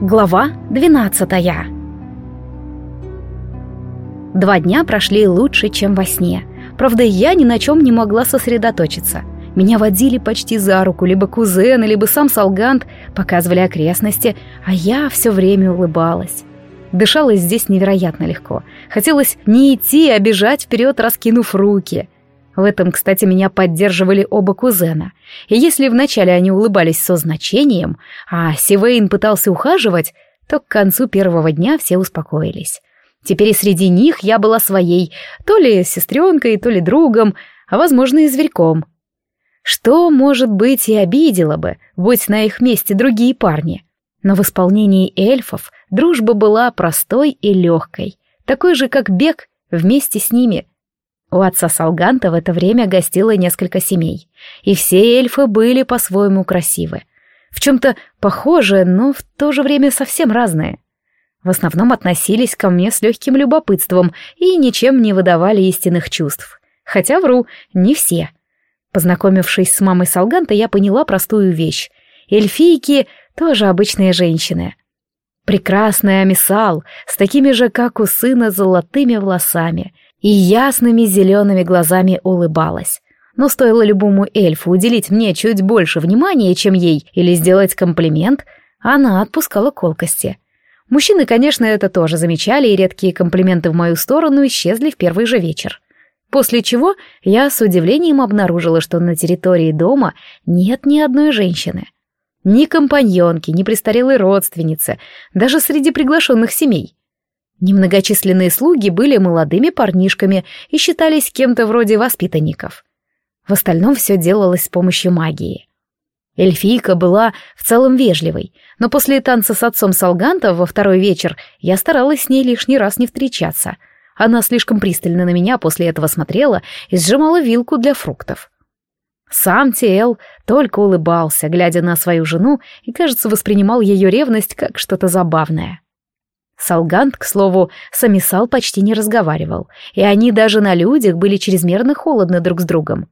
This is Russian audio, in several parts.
Глава двенадцатая Два дня прошли лучше, чем во сне. Правда, я ни на чем не могла сосредоточиться. Меня водили почти за руку либо кузены, либо сам Салгант, показывали окрестности, а я все время улыбалась. Дышалось здесь невероятно легко. Хотелось не идти, а бежать вперед, раскинув руки — в этом, кстати, меня поддерживали оба кузена. И если вначале они улыбались со значением, а Сивейн пытался ухаживать, то к концу первого дня все успокоились. Теперь и среди них я была своей, то ли сестренкой, то ли другом, а, возможно, и зверьком. Что, может быть, и обидело бы, будь на их месте другие парни. Но в исполнении эльфов дружба была простой и легкой, такой же, как бег вместе с ними — у отца Салганта в это время гостило несколько семей, и все эльфы были по-своему красивы. В чем-то похожие, но в то же время совсем разные. В основном относились ко мне с легким любопытством и ничем не выдавали истинных чувств. Хотя вру, не все. Познакомившись с мамой Салганта, я поняла простую вещь. Эльфийки тоже обычные женщины. Прекрасная Амисал, с такими же, как у сына, золотыми волосами — и ясными зелеными глазами улыбалась. Но стоило любому эльфу уделить мне чуть больше внимания, чем ей, или сделать комплимент, она отпускала колкости. Мужчины, конечно, это тоже замечали, и редкие комплименты в мою сторону исчезли в первый же вечер. После чего я с удивлением обнаружила, что на территории дома нет ни одной женщины. Ни компаньонки, ни престарелой родственницы, даже среди приглашенных семей. Немногочисленные слуги были молодыми парнишками и считались кем-то вроде воспитанников. В остальном все делалось с помощью магии. Эльфийка была в целом вежливой, но после танца с отцом Салганта во второй вечер я старалась с ней лишний раз не встречаться. Она слишком пристально на меня после этого смотрела и сжимала вилку для фруктов. Сам Тиэл только улыбался, глядя на свою жену, и, кажется, воспринимал ее ревность как что-то забавное. Салгант, к слову, с Амисал почти не разговаривал, и они даже на людях были чрезмерно холодны друг с другом.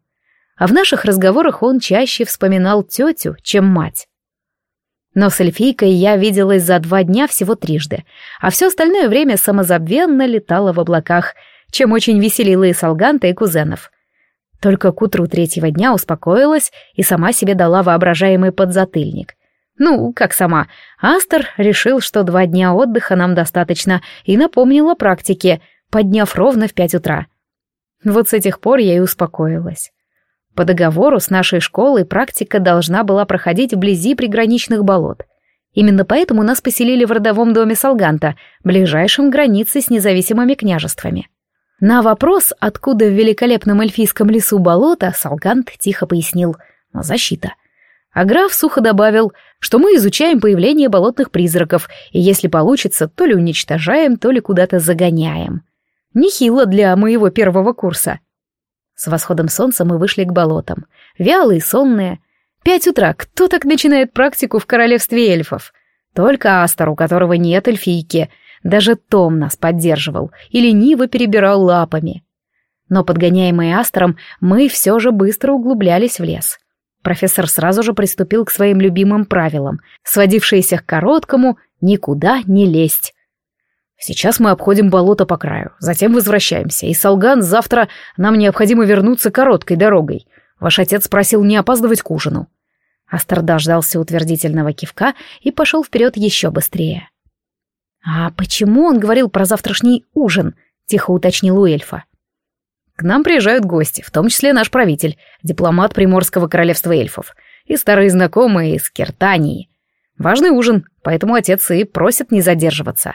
А в наших разговорах он чаще вспоминал тетю, чем мать. Но с эльфийкой я виделась за два дня всего трижды, а все остальное время самозабвенно летала в облаках, чем очень веселила и Салганта, и кузенов. Только к утру третьего дня успокоилась и сама себе дала воображаемый подзатыльник. Ну, как сама. Астер решил, что два дня отдыха нам достаточно, и напомнил о практике, подняв ровно в пять утра. Вот с этих пор я и успокоилась. По договору с нашей школой практика должна была проходить вблизи приграничных болот. Именно поэтому нас поселили в родовом доме Салганта, ближайшем границе с независимыми княжествами. На вопрос, откуда в великолепном эльфийском лесу болото, Салгант тихо пояснил «защита». А граф сухо добавил, что мы изучаем появление болотных призраков, и если получится, то ли уничтожаем, то ли куда-то загоняем. Нехило для моего первого курса. С восходом солнца мы вышли к болотам. Вялые, сонные. Пять утра. Кто так начинает практику в королевстве эльфов? Только Астер, у которого нет эльфийки. Даже Том нас поддерживал и лениво перебирал лапами. Но подгоняемые Астером, мы все же быстро углублялись в лес. Профессор сразу же приступил к своим любимым правилам, сводившиеся к короткому «никуда не лезть». Сейчас мы обходим болото по краю, затем возвращаемся, и, Солган, завтра нам необходимо вернуться короткой дорогой. Ваш отец просил не опаздывать к ужину. Астер дождался утвердительного кивка и пошел вперед еще быстрее. «А почему он говорил про завтрашний ужин?» — тихо уточнил у эльфа. К нам приезжают гости, в том числе наш правитель, дипломат Приморского королевства эльфов, и старые знакомые из Киртании. Важный ужин, поэтому отец и просит не задерживаться.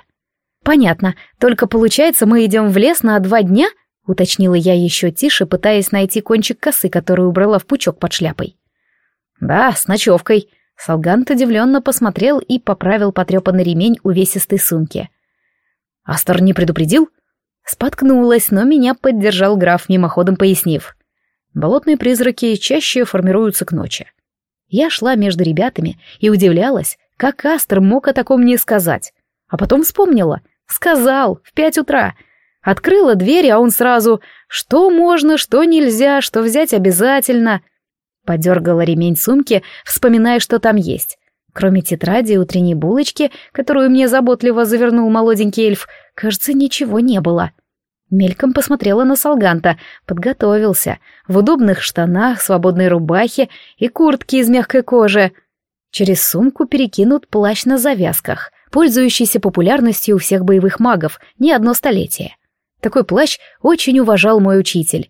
Понятно, только получается, мы идем в лес на два дня? Уточнила я еще тише, пытаясь найти кончик косы, которую убрала в пучок под шляпой. Да, с ночевкой. Салгант удивленно посмотрел и поправил потрепанный ремень увесистой сумки. Астор не предупредил? Споткнулась, но меня поддержал граф, мимоходом пояснив. Болотные призраки чаще формируются к ночи. Я шла между ребятами и удивлялась, как Астр мог о таком не сказать. А потом вспомнила. Сказал, в пять утра. Открыла дверь, а он сразу «Что можно, что нельзя, что взять обязательно». Подергала ремень сумки, вспоминая, что там есть. Кроме тетради и утренней булочки, которую мне заботливо завернул молоденький эльф, кажется, ничего не было. Мельком посмотрела на Салганта, подготовился, в удобных штанах, свободной рубахе и куртке из мягкой кожи. Через сумку перекинут плащ на завязках, пользующийся популярностью у всех боевых магов не одно столетие. Такой плащ очень уважал мой учитель.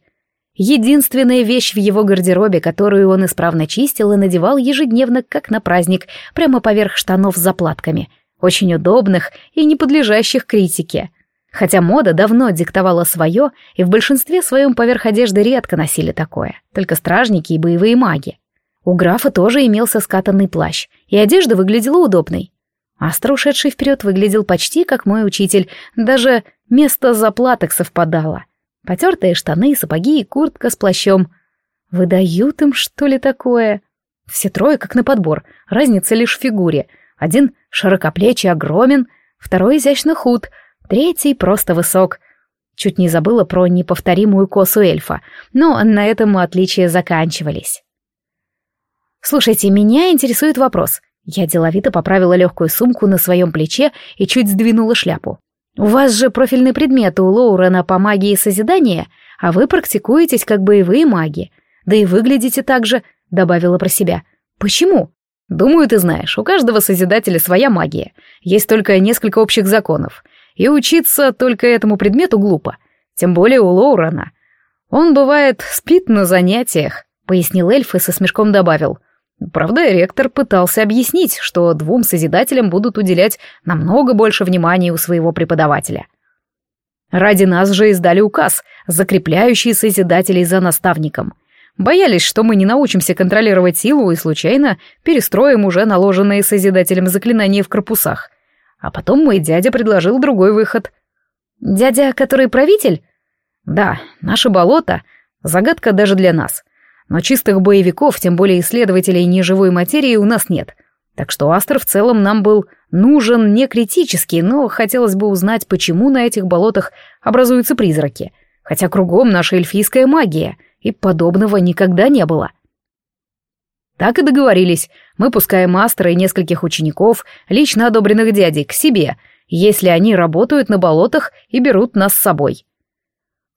Единственная вещь в его гардеробе, которую он исправно чистил и надевал ежедневно, как на праздник, прямо поверх штанов с заплатками, очень удобных и не подлежащих критике. Хотя мода давно диктовала свое, и в большинстве своем поверх одежды редко носили такое, только стражники и боевые маги. У графа тоже имелся скатанный плащ, и одежда выглядела удобной. Астра, ушедший вперед, выглядел почти как мой учитель, даже место заплаток совпадало — Потертые штаны, сапоги и куртка с плащом. Выдают им, что ли, такое? Все трое как на подбор, разница лишь в фигуре. Один широкоплечий огромен, второй изящно худ, третий просто высок. Чуть не забыла про неповторимую косу эльфа, но на этом отличия заканчивались. «Слушайте, меня интересует вопрос». Я деловито поправила легкую сумку на своем плече и чуть сдвинула шляпу. У вас же профильный предмет у Лоурена по магии созидания, а вы практикуетесь как боевые маги. Да и выглядите так же, добавила про себя. Почему? Думаю, ты знаешь, у каждого созидателя своя магия. Есть только несколько общих законов. И учиться только этому предмету глупо. Тем более у Лоурена. Он, бывает, спит на занятиях, пояснил эльф и со смешком добавил — Правда, ректор пытался объяснить, что двум созидателям будут уделять намного больше внимания у своего преподавателя. Ради нас же издали указ, закрепляющий созидателей за наставником. Боялись, что мы не научимся контролировать силу и случайно перестроим уже наложенные созидателем заклинания в корпусах. А потом мой дядя предложил другой выход. «Дядя, который правитель?» «Да, наше болото — загадка даже для нас». Но чистых боевиков, тем более исследователей неживой материи, у нас нет. Так что Астр в целом нам был нужен не критически, но хотелось бы узнать, почему на этих болотах образуются призраки. Хотя кругом наша эльфийская магия, и подобного никогда не было. Так и договорились. Мы пускаем Астра и нескольких учеников, лично одобренных дядей, к себе, если они работают на болотах и берут нас с собой.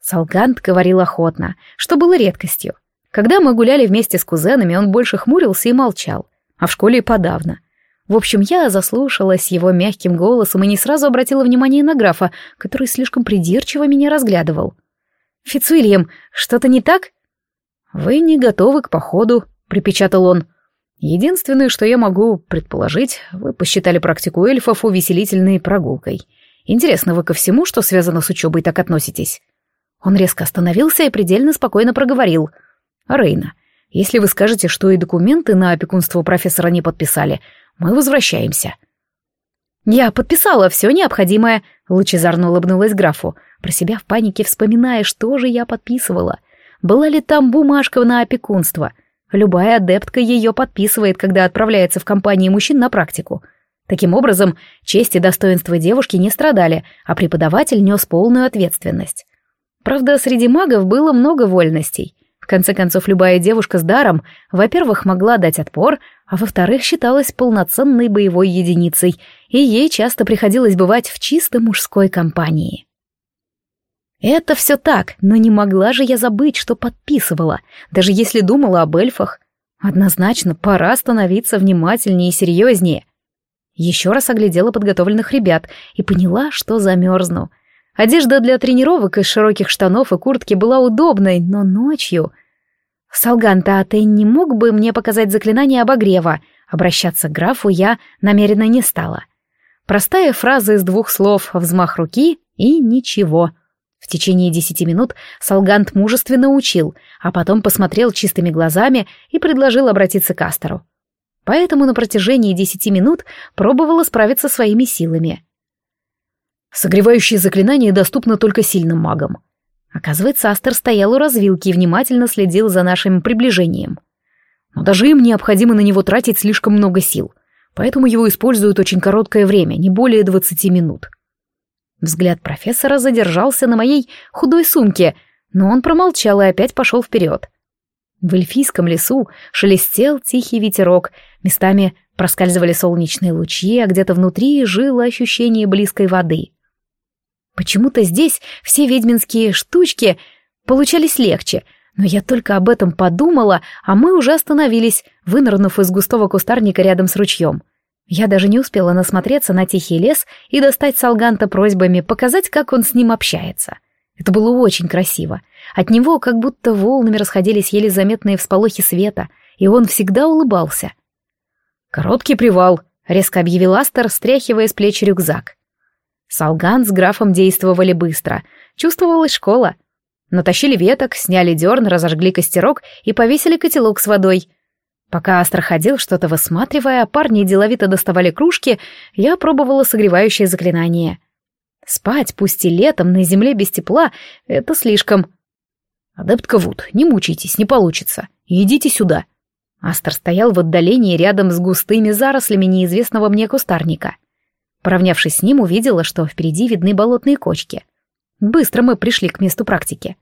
Салгант говорил охотно, что было редкостью. Когда мы гуляли вместе с кузенами, он больше хмурился и молчал, а в школе и подавно. В общем, я заслушалась его мягким голосом и не сразу обратила внимание на графа, который слишком придирчиво меня разглядывал. «Фицуильям, что-то не так?» «Вы не готовы к походу», — припечатал он. «Единственное, что я могу предположить, вы посчитали практику эльфов увеселительной прогулкой. Интересно, вы ко всему, что связано с учебой, так относитесь?» Он резко остановился и предельно спокойно проговорил — Рейна, если вы скажете, что и документы на опекунство профессора не подписали, мы возвращаемся». «Я подписала все необходимое», — лучезарно улыбнулась графу, про себя в панике вспоминая, что же я подписывала. Была ли там бумажка на опекунство? Любая адептка ее подписывает, когда отправляется в компании мужчин на практику. Таким образом, честь и достоинство девушки не страдали, а преподаватель нес полную ответственность. Правда, среди магов было много вольностей. В конце концов, любая девушка с даром, во-первых, могла дать отпор, а во-вторых, считалась полноценной боевой единицей, и ей часто приходилось бывать в чисто мужской компании. Это все так, но не могла же я забыть, что подписывала, даже если думала об эльфах. Однозначно, пора становиться внимательнее и серьезнее. Еще раз оглядела подготовленных ребят и поняла, что замерзну — Одежда для тренировок из широких штанов и куртки была удобной, но ночью... «Салганта, а ты не мог бы мне показать заклинание обогрева?» Обращаться к графу я намеренно не стала. Простая фраза из двух слов, взмах руки и ничего. В течение десяти минут Салгант мужественно учил, а потом посмотрел чистыми глазами и предложил обратиться к Астеру. Поэтому на протяжении десяти минут пробовала справиться своими силами. Согревающее заклинание доступно только сильным магам. Оказывается, Астер стоял у развилки и внимательно следил за нашим приближением. Но даже им необходимо на него тратить слишком много сил, поэтому его используют очень короткое время, не более двадцати минут. Взгляд профессора задержался на моей худой сумке, но он промолчал и опять пошел вперед. В эльфийском лесу шелестел тихий ветерок, местами Проскальзывали солнечные лучи, а где-то внутри жило ощущение близкой воды. Почему-то здесь все ведьминские штучки получались легче, но я только об этом подумала, а мы уже остановились, вынырнув из густого кустарника рядом с ручьем. Я даже не успела насмотреться на тихий лес и достать Салганта просьбами показать, как он с ним общается. Это было очень красиво. От него как будто волнами расходились еле заметные всполохи света, и он всегда улыбался. «Короткий привал», — резко объявил Астер, стряхивая с плеч рюкзак. Салган с графом действовали быстро. Чувствовалась школа. Натащили веток, сняли дерн, разожгли костерок и повесили котелок с водой. Пока Астер ходил, что-то высматривая, а парни деловито доставали кружки, я пробовала согревающее заклинание. Спать, пусть и летом, на земле без тепла — это слишком. «Адептка Вуд, не мучайтесь, не получится. Идите сюда». Астер стоял в отдалении рядом с густыми зарослями неизвестного мне кустарника. Поравнявшись с ним, увидела, что впереди видны болотные кочки. Быстро мы пришли к месту практики.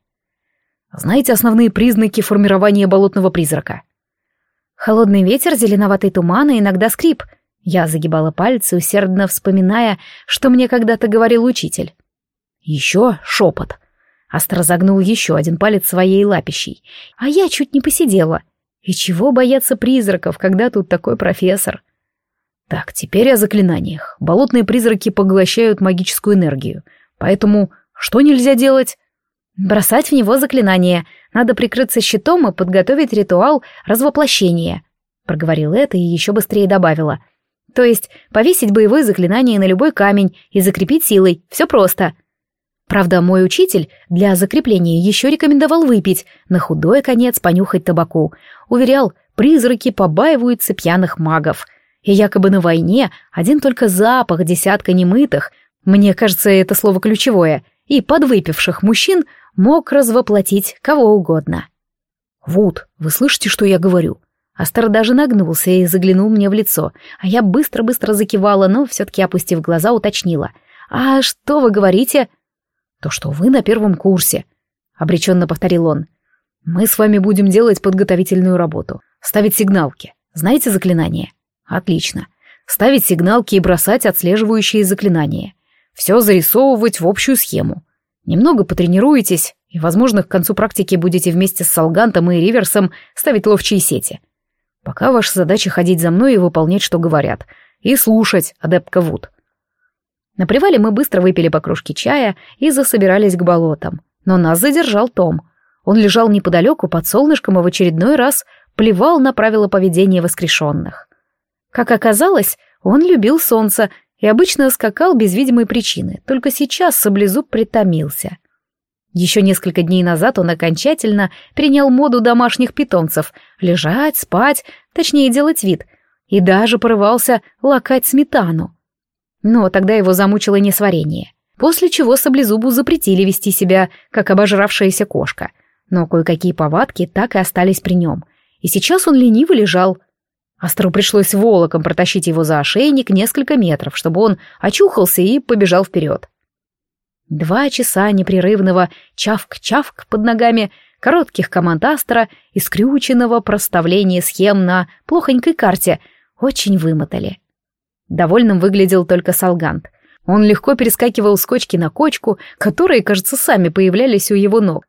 Знаете основные признаки формирования болотного призрака? Холодный ветер, зеленоватый туман и иногда скрип. Я загибала пальцы, усердно вспоминая, что мне когда-то говорил учитель. Еще шепот. Астр загнул еще один палец своей лапищей, а я чуть не посидела. И чего бояться призраков, когда тут такой профессор? Так, теперь о заклинаниях. Болотные призраки поглощают магическую энергию, поэтому что нельзя делать? Бросать в него заклинание. Надо прикрыться щитом и подготовить ритуал развоплощения. Проговорила это и еще быстрее добавила. То есть повесить боевое заклинание на любой камень и закрепить силой. Все просто. Правда, мой учитель для закрепления еще рекомендовал выпить, на худой конец понюхать табаку. Уверял, призраки побаиваются пьяных магов. И якобы на войне один только запах десятка немытых, мне кажется, это слово ключевое, и подвыпивших мужчин мог развоплотить кого угодно. «Вуд, вы слышите, что я говорю?» Астер даже нагнулся и заглянул мне в лицо, а я быстро-быстро закивала, но все-таки, опустив глаза, уточнила. «А что вы говорите?» «То, что вы на первом курсе», — обреченно повторил он. «Мы с вами будем делать подготовительную работу. Ставить сигналки. Знаете заклинание?» «Отлично. Ставить сигналки и бросать отслеживающие заклинания. Все зарисовывать в общую схему. Немного потренируетесь, и, возможно, к концу практики будете вместе с Салгантом и Риверсом ставить ловчие сети. Пока ваша задача ходить за мной и выполнять, что говорят. И слушать, адептка Вуд. На привале мы быстро выпили по кружке чая и засобирались к болотам. Но нас задержал Том. Он лежал неподалеку под солнышком и в очередной раз плевал на правила поведения воскрешенных. Как оказалось, он любил солнце и обычно скакал без видимой причины, только сейчас саблезуб притомился. Еще несколько дней назад он окончательно принял моду домашних питомцев — лежать, спать, точнее делать вид, и даже порывался лакать сметану. Но тогда его замучило несварение, после чего саблезубу запретили вести себя, как обожравшаяся кошка, но кое-какие повадки так и остались при нем, и сейчас он лениво лежал — Астру пришлось волоком протащить его за ошейник несколько метров, чтобы он очухался и побежал вперед. Два часа непрерывного чавк-чавк под ногами, коротких команд Астра и скрюченного проставления схем на плохонькой карте очень вымотали. Довольным выглядел только Салгант. Он легко перескакивал с кочки на кочку, которые, кажется, сами появлялись у его ног.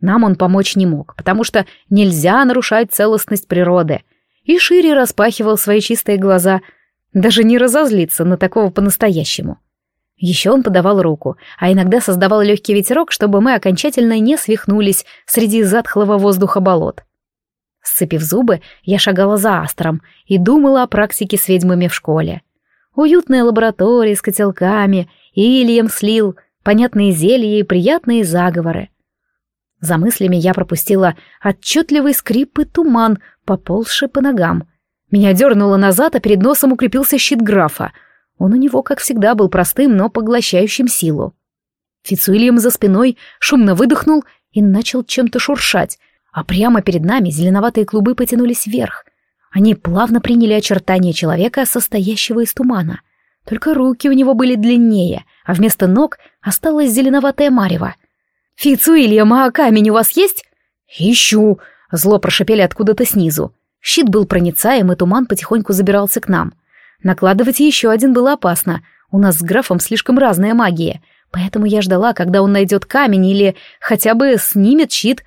Нам он помочь не мог, потому что нельзя нарушать целостность природы — и шире распахивал свои чистые глаза, даже не разозлиться на такого по-настоящему. Еще он подавал руку, а иногда создавал легкий ветерок, чтобы мы окончательно не свихнулись среди затхлого воздуха болот. Сцепив зубы, я шагала за Астром и думала о практике с ведьмами в школе. Уютная лаборатория с котелками, ильем слил, понятные зелья и приятные заговоры. За мыслями я пропустила отчетливый скрип и туман, поползший по ногам. Меня дернуло назад, а перед носом укрепился щит графа. Он у него, как всегда, был простым, но поглощающим силу. Фицуильям за спиной шумно выдохнул и начал чем-то шуршать, а прямо перед нами зеленоватые клубы потянулись вверх. Они плавно приняли очертания человека, состоящего из тумана. Только руки у него были длиннее, а вместо ног осталась зеленоватая марево. «Фицуильям, а камень у вас есть?» «Ищу!» — зло прошипели откуда-то снизу. Щит был проницаем, и туман потихоньку забирался к нам. Накладывать еще один было опасно. У нас с графом слишком разная магия, поэтому я ждала, когда он найдет камень или хотя бы снимет щит.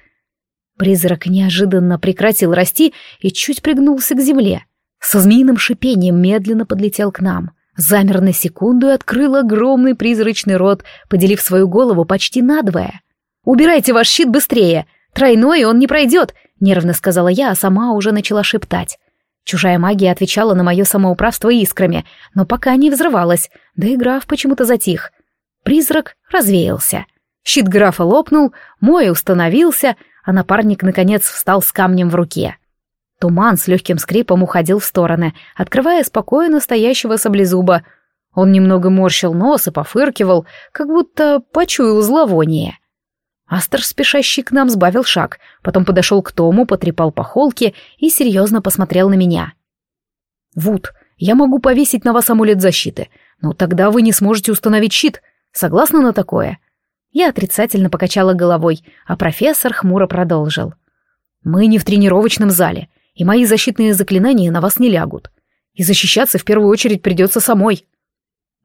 Призрак неожиданно прекратил расти и чуть пригнулся к земле. Со змеиным шипением медленно подлетел к нам. Замер на секунду и открыл огромный призрачный рот, поделив свою голову почти надвое. «Убирайте ваш щит быстрее! Тройной он не пройдет!» — нервно сказала я, а сама уже начала шептать. Чужая магия отвечала на мое самоуправство искрами, но пока не взрывалась, да и граф почему-то затих. Призрак развеялся. Щит графа лопнул, мой установился, а напарник, наконец, встал с камнем в руке. Туман с легким скрипом уходил в стороны, открывая спокойно стоящего саблезуба. Он немного морщил нос и пофыркивал, как будто почуял зловоние. Астер, спешащий к нам, сбавил шаг, потом подошел к Тому, потрепал по холке и серьезно посмотрел на меня. «Вуд, я могу повесить на вас амулет защиты, но тогда вы не сможете установить щит. Согласна на такое?» Я отрицательно покачала головой, а профессор хмуро продолжил. «Мы не в тренировочном зале, и мои защитные заклинания на вас не лягут. И защищаться в первую очередь придется самой».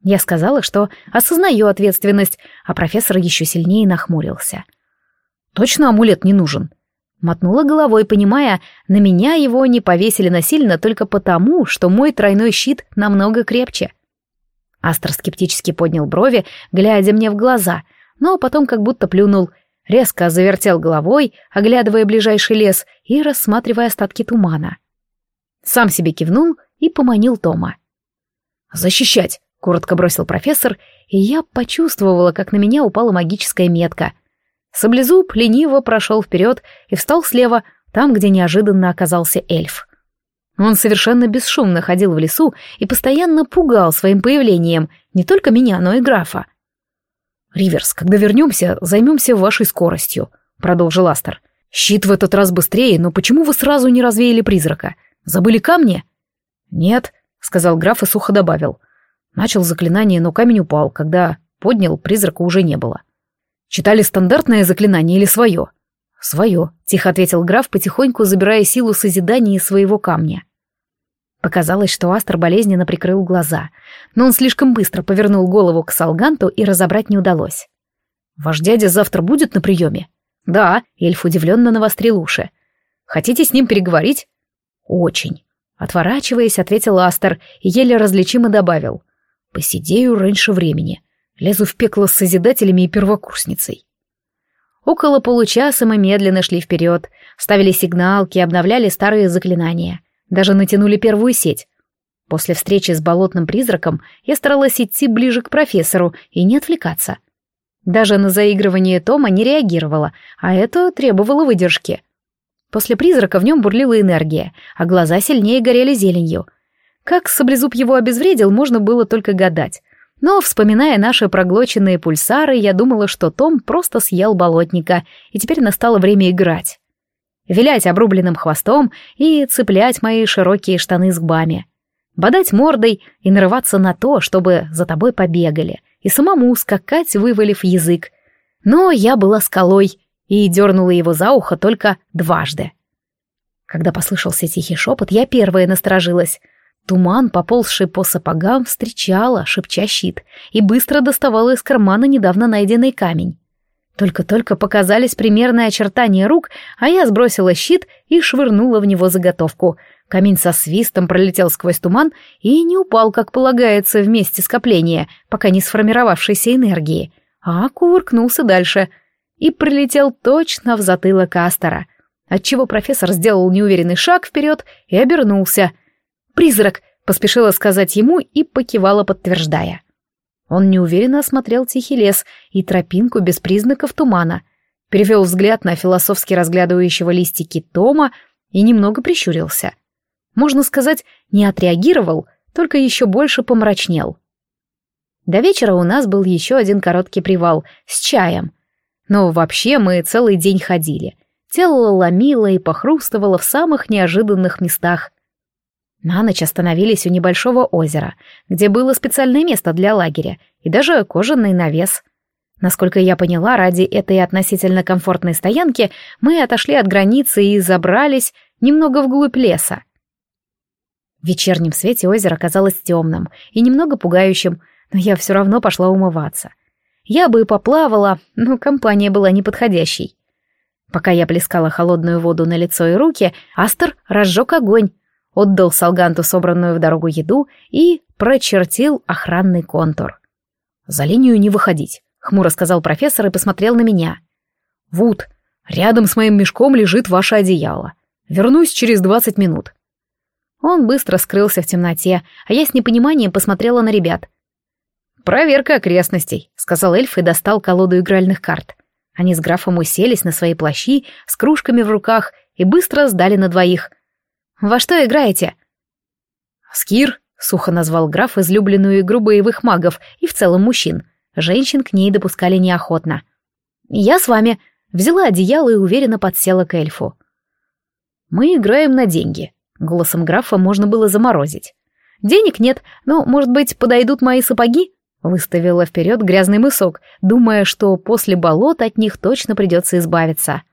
Я сказала, что осознаю ответственность, а профессор еще сильнее нахмурился. «Точно амулет не нужен?» Мотнула головой, понимая, на меня его не повесили насильно только потому, что мой тройной щит намного крепче. Астр скептически поднял брови, глядя мне в глаза, но потом как будто плюнул, резко завертел головой, оглядывая ближайший лес и рассматривая остатки тумана. Сам себе кивнул и поманил Тома. «Защищать!» Коротко бросил профессор, и я почувствовала, как на меня упала магическая метка. Саблезуб лениво прошел вперед и встал слева, там, где неожиданно оказался эльф. Он совершенно бесшумно ходил в лесу и постоянно пугал своим появлением не только меня, но и графа. «Риверс, когда вернемся, займемся вашей скоростью», — продолжил Астер. «Щит в этот раз быстрее, но почему вы сразу не развеяли призрака? Забыли камни?» «Нет», — сказал граф и сухо добавил. Начал заклинание, но камень упал. Когда поднял, призрака уже не было. Читали стандартное заклинание или свое? Свое, тихо ответил граф, потихоньку забирая силу созидания из своего камня. Показалось, что Астр болезненно прикрыл глаза, но он слишком быстро повернул голову к Салганту и разобрать не удалось. «Ваш дядя завтра будет на приеме?» «Да», — эльф удивленно навострил уши. «Хотите с ним переговорить?» «Очень». Отворачиваясь, ответил Астер и еле различимо добавил. Посидею раньше времени. Лезу в пекло с созидателями и первокурсницей. Около получаса мы медленно шли вперед, ставили сигналки, обновляли старые заклинания. Даже натянули первую сеть. После встречи с болотным призраком я старалась идти ближе к профессору и не отвлекаться. Даже на заигрывание Тома не реагировала, а это требовало выдержки. После призрака в нем бурлила энергия, а глаза сильнее горели зеленью — как Саблезуб его обезвредил, можно было только гадать. Но, вспоминая наши проглоченные пульсары, я думала, что Том просто съел болотника, и теперь настало время играть. Вилять обрубленным хвостом и цеплять мои широкие штаны с губами. Бодать мордой и нарываться на то, чтобы за тобой побегали, и самому скакать, вывалив язык. Но я была скалой и дернула его за ухо только дважды. Когда послышался тихий шепот, я первая насторожилась — Туман, поползший по сапогам, встречала, шепча щит, и быстро доставала из кармана недавно найденный камень. Только-только показались примерные очертания рук, а я сбросила щит и швырнула в него заготовку. Камень со свистом пролетел сквозь туман и не упал, как полагается, вместе скопления, пока не сформировавшейся энергии, а кувыркнулся дальше и пролетел точно в затылок Астера, отчего профессор сделал неуверенный шаг вперед и обернулся — «Призрак!» — поспешила сказать ему и покивала, подтверждая. Он неуверенно осмотрел тихий лес и тропинку без признаков тумана, перевел взгляд на философски разглядывающего листики Тома и немного прищурился. Можно сказать, не отреагировал, только еще больше помрачнел. До вечера у нас был еще один короткий привал с чаем. Но вообще мы целый день ходили. Тело ломило и похрустывало в самых неожиданных местах. На ночь остановились у небольшого озера, где было специальное место для лагеря и даже кожаный навес. Насколько я поняла, ради этой относительно комфортной стоянки мы отошли от границы и забрались немного вглубь леса. В вечернем свете озеро казалось темным и немного пугающим, но я все равно пошла умываться. Я бы и поплавала, но компания была неподходящей. Пока я плескала холодную воду на лицо и руки, Астер разжег огонь, отдал Салганту собранную в дорогу еду и прочертил охранный контур. «За линию не выходить», — хмуро сказал профессор и посмотрел на меня. «Вуд, рядом с моим мешком лежит ваше одеяло. Вернусь через двадцать минут». Он быстро скрылся в темноте, а я с непониманием посмотрела на ребят. «Проверка окрестностей», — сказал эльф и достал колоду игральных карт. Они с графом уселись на свои плащи с кружками в руках и быстро сдали на двоих. «Во что играете?» «Скир», — сухо назвал граф излюбленную игру боевых магов и в целом мужчин. Женщин к ней допускали неохотно. «Я с вами», — взяла одеяло и уверенно подсела к эльфу. «Мы играем на деньги», — голосом графа можно было заморозить. «Денег нет, но, может быть, подойдут мои сапоги?» Выставила вперед грязный мысок, думая, что после болот от них точно придется избавиться.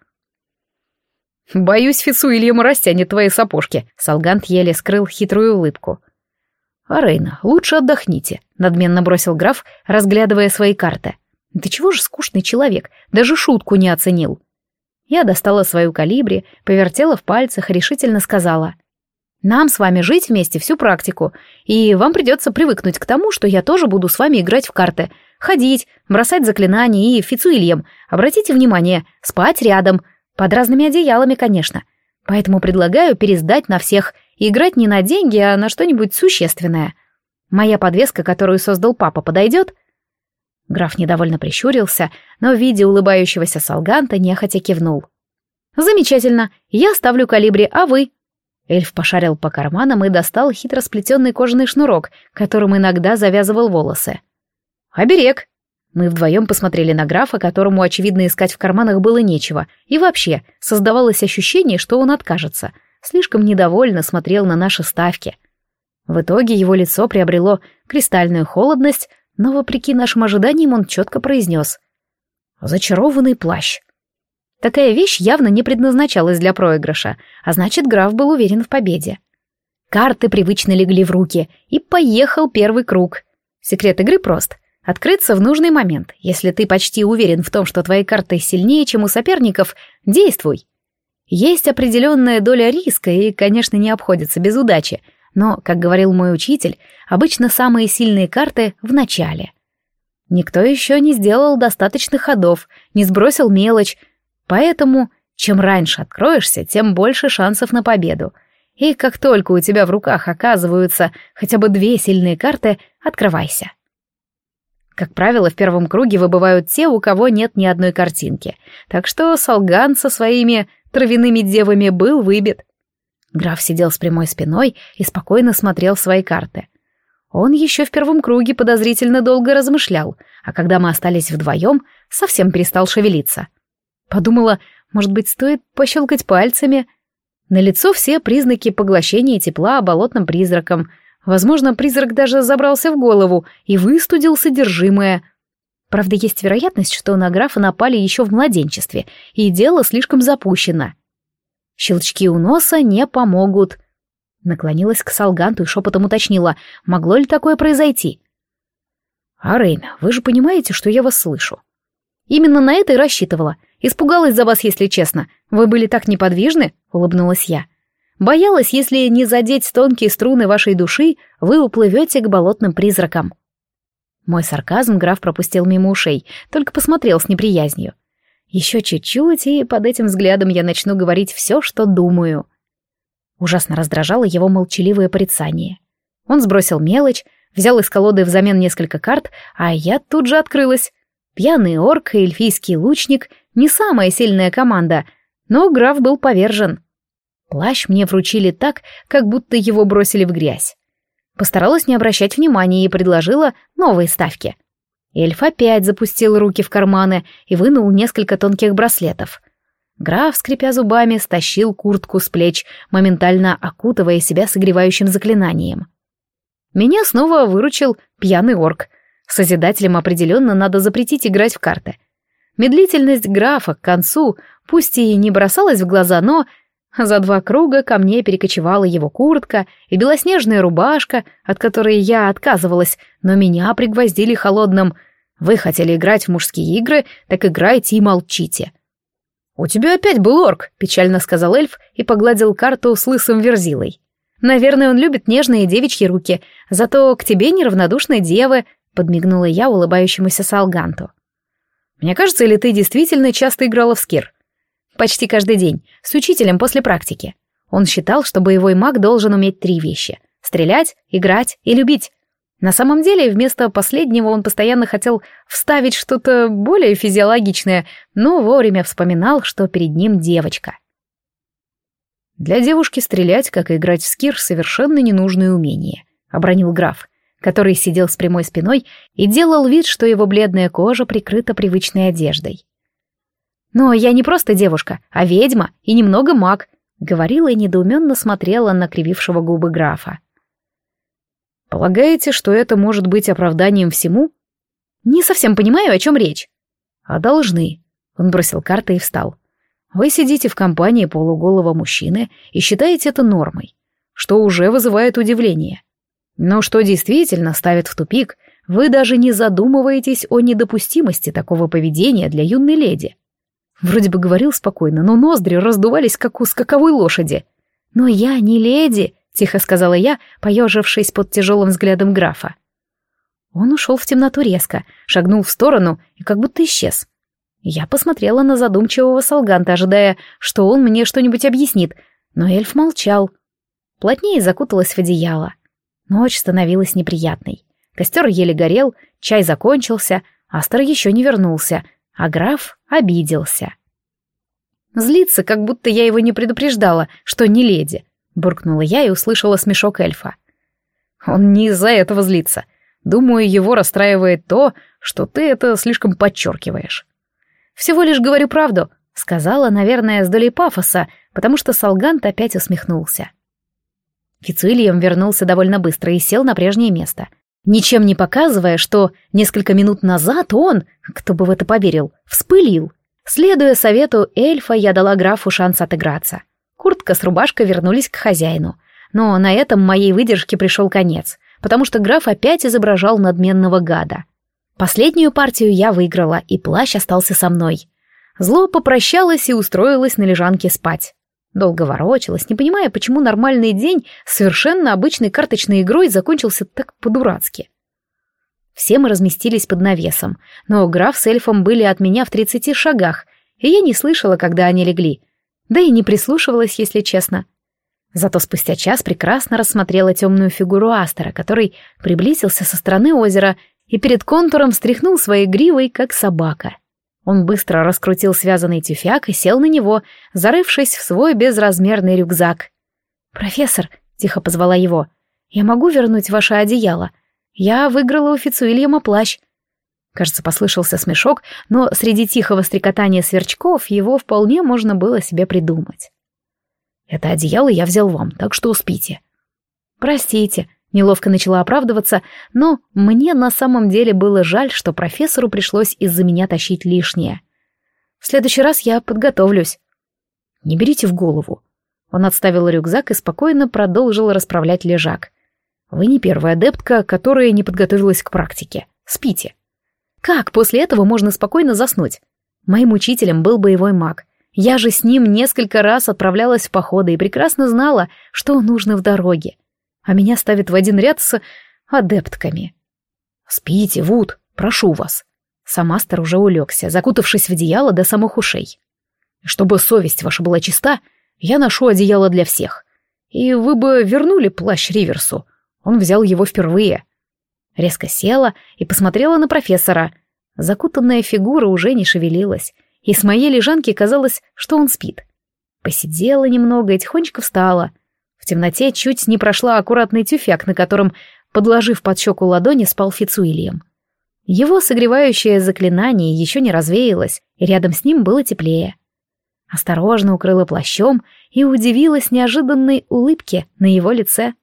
«Боюсь, Фицуильям растянет твои сапожки», — Салгант еле скрыл хитрую улыбку. «Арейна, лучше отдохните», — надменно бросил граф, разглядывая свои карты. «Ты чего же скучный человек, даже шутку не оценил». Я достала свою калибри, повертела в пальцах и решительно сказала — нам с вами жить вместе всю практику, и вам придется привыкнуть к тому, что я тоже буду с вами играть в карты, ходить, бросать заклинания и фицуильям. Обратите внимание, спать рядом, под разными одеялами, конечно. Поэтому предлагаю пересдать на всех и играть не на деньги, а на что-нибудь существенное. Моя подвеска, которую создал папа, подойдет?» Граф недовольно прищурился, но, видя улыбающегося Салганта, нехотя кивнул. «Замечательно. Я ставлю калибри, а вы?» Эльф пошарил по карманам и достал хитро сплетенный кожаный шнурок, которым иногда завязывал волосы. «Оберег!» Мы вдвоем посмотрели на графа, которому, очевидно, искать в карманах было нечего, и вообще создавалось ощущение, что он откажется. Слишком недовольно смотрел на наши ставки. В итоге его лицо приобрело кристальную холодность, но, вопреки нашим ожиданиям, он четко произнес «Зачарованный плащ». Такая вещь явно не предназначалась для проигрыша, а значит, граф был уверен в победе. Карты привычно легли в руки, и поехал первый круг. Секрет игры прост. Открыться в нужный момент. Если ты почти уверен в том, что твои карты сильнее, чем у соперников, действуй. Есть определенная доля риска, и, конечно, не обходится без удачи, но, как говорил мой учитель, обычно самые сильные карты в начале. Никто еще не сделал достаточных ходов, не сбросил мелочь, Поэтому, чем раньше откроешься, тем больше шансов на победу. И как только у тебя в руках оказываются хотя бы две сильные карты, открывайся. Как правило, в первом круге выбывают те, у кого нет ни одной картинки. Так что Солган со своими травяными девами был выбит. Граф сидел с прямой спиной и спокойно смотрел свои карты. Он еще в первом круге подозрительно долго размышлял, а когда мы остались вдвоем, совсем перестал шевелиться. Подумала, может быть, стоит пощелкать пальцами. На лицо все признаки поглощения тепла болотным призраком. Возможно, призрак даже забрался в голову и выстудил содержимое. Правда, есть вероятность, что на графа напали еще в младенчестве, и дело слишком запущено. Щелчки у носа не помогут. Наклонилась к Салганту и шепотом уточнила, могло ли такое произойти. «Арейн, вы же понимаете, что я вас слышу?» «Именно на это и рассчитывала. Испугалась за вас, если честно. Вы были так неподвижны, улыбнулась я. Боялась, если не задеть тонкие струны вашей души, вы уплывете к болотным призракам. Мой сарказм граф пропустил мимо ушей, только посмотрел с неприязнью. Еще чуть-чуть, и под этим взглядом я начну говорить все, что думаю. Ужасно раздражало его молчаливое порицание. Он сбросил мелочь, взял из колоды взамен несколько карт, а я тут же открылась. Пьяный орк и эльфийский лучник — не самая сильная команда, но граф был повержен. Плащ мне вручили так, как будто его бросили в грязь. Постаралась не обращать внимания и предложила новые ставки. Эльф опять запустил руки в карманы и вынул несколько тонких браслетов. Граф, скрипя зубами, стащил куртку с плеч, моментально окутывая себя согревающим заклинанием. Меня снова выручил пьяный орк — Созидателям определенно надо запретить играть в карты. Медлительность графа к концу, пусть и не бросалась в глаза, но За два круга ко мне перекочевала его куртка и белоснежная рубашка, от которой я отказывалась, но меня пригвоздили холодным «Вы хотели играть в мужские игры, так играйте и молчите». «У тебя опять был орк», — печально сказал эльф и погладил карту с лысым верзилой. «Наверное, он любит нежные девичьи руки, зато к тебе неравнодушные девы», — подмигнула я улыбающемуся Салганту. «Мне кажется, или ты действительно часто играла в скир?» «Почти каждый день, с учителем после практики. Он считал, что боевой маг должен уметь три вещи — стрелять, играть и любить. На самом деле, вместо последнего он постоянно хотел вставить что-то более физиологичное, но вовремя вспоминал, что перед ним девочка. «Для девушки стрелять, как и играть в скир, совершенно ненужное умение», — обронил граф, который сидел с прямой спиной и делал вид, что его бледная кожа прикрыта привычной одеждой. «Но я не просто девушка, а ведьма и немного маг», — говорила и недоуменно смотрела на кривившего губы графа. Полагаете, что это может быть оправданием всему? Не совсем понимаю, о чем речь. А должны. Он бросил карты и встал. Вы сидите в компании полуголого мужчины и считаете это нормой, что уже вызывает удивление. Но что действительно ставит в тупик, вы даже не задумываетесь о недопустимости такого поведения для юной леди. Вроде бы говорил спокойно, но ноздри раздувались, как у скаковой лошади. Но я не леди, тихо сказала я, поежившись под тяжелым взглядом графа. Он ушел в темноту резко, шагнул в сторону и как будто исчез. Я посмотрела на задумчивого Салганта, ожидая, что он мне что-нибудь объяснит, но эльф молчал. Плотнее закуталась в одеяло. Ночь становилась неприятной. Костер еле горел, чай закончился, Астер еще не вернулся, а граф обиделся. Злится, как будто я его не предупреждала, что не леди буркнула я и услышала смешок эльфа. Он не из-за этого злится. Думаю, его расстраивает то, что ты это слишком подчеркиваешь. Всего лишь говорю правду, сказала, наверное, с долей пафоса, потому что Салгант опять усмехнулся. Фицуильям вернулся довольно быстро и сел на прежнее место, ничем не показывая, что несколько минут назад он, кто бы в это поверил, вспылил. Следуя совету эльфа, я дала графу шанс отыграться. Куртка с рубашкой вернулись к хозяину. Но на этом моей выдержке пришел конец, потому что граф опять изображал надменного гада. Последнюю партию я выиграла, и плащ остался со мной. Зло попрощалось и устроилось на лежанке спать. Долго ворочалась, не понимая, почему нормальный день совершенно обычной карточной игрой закончился так по-дурацки. Все мы разместились под навесом, но граф с эльфом были от меня в тридцати шагах, и я не слышала, когда они легли, да и не прислушивалась, если честно. Зато спустя час прекрасно рассмотрела темную фигуру Астера, который приблизился со стороны озера и перед контуром встряхнул своей гривой, как собака. Он быстро раскрутил связанный тюфяк и сел на него, зарывшись в свой безразмерный рюкзак. «Профессор», — тихо позвала его, — «я могу вернуть ваше одеяло? Я выиграла у Фицуильяма плащ. Кажется, послышался смешок, но среди тихого стрекотания сверчков его вполне можно было себе придумать. «Это одеяло я взял вам, так что спите». «Простите», — неловко начала оправдываться, но мне на самом деле было жаль, что профессору пришлось из-за меня тащить лишнее. «В следующий раз я подготовлюсь». «Не берите в голову». Он отставил рюкзак и спокойно продолжил расправлять лежак. «Вы не первая адептка, которая не подготовилась к практике. Спите». Как после этого можно спокойно заснуть? Моим учителем был боевой маг. Я же с ним несколько раз отправлялась в походы и прекрасно знала, что нужно в дороге. А меня ставят в один ряд с адептками. «Спите, Вуд, прошу вас». Сам Астер уже улегся, закутавшись в одеяло до самых ушей. «Чтобы совесть ваша была чиста, я ношу одеяло для всех. И вы бы вернули плащ Риверсу. Он взял его впервые. Резко села и посмотрела на профессора. Закутанная фигура уже не шевелилась, и с моей лежанки казалось, что он спит. Посидела немного и тихонечко встала. Темноте чуть не прошла аккуратный тюфяк, на котором, подложив под щеку ладони, спал Фицуильям. Его согревающее заклинание еще не развеялось, и рядом с ним было теплее. Осторожно укрыла плащом и удивилась неожиданной улыбке на его лице.